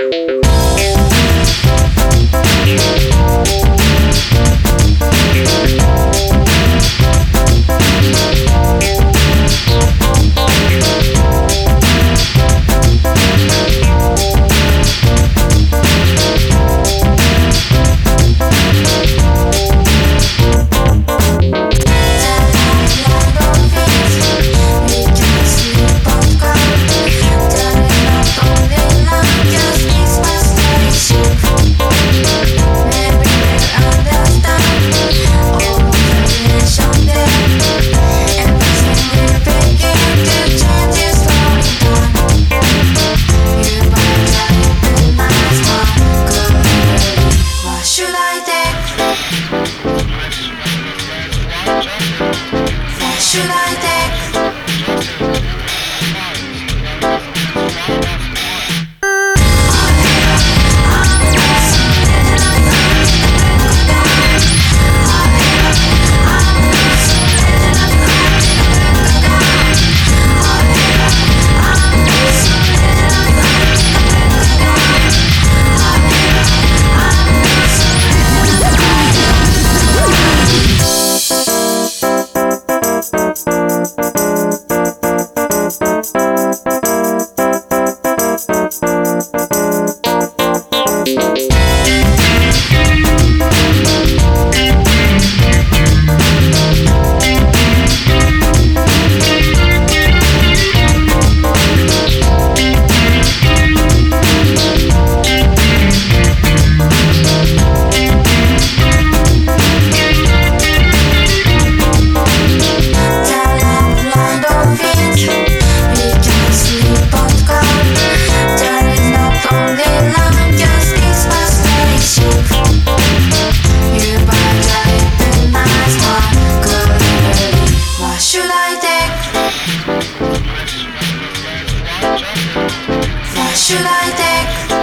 Thank you. Should I take? シュライテッ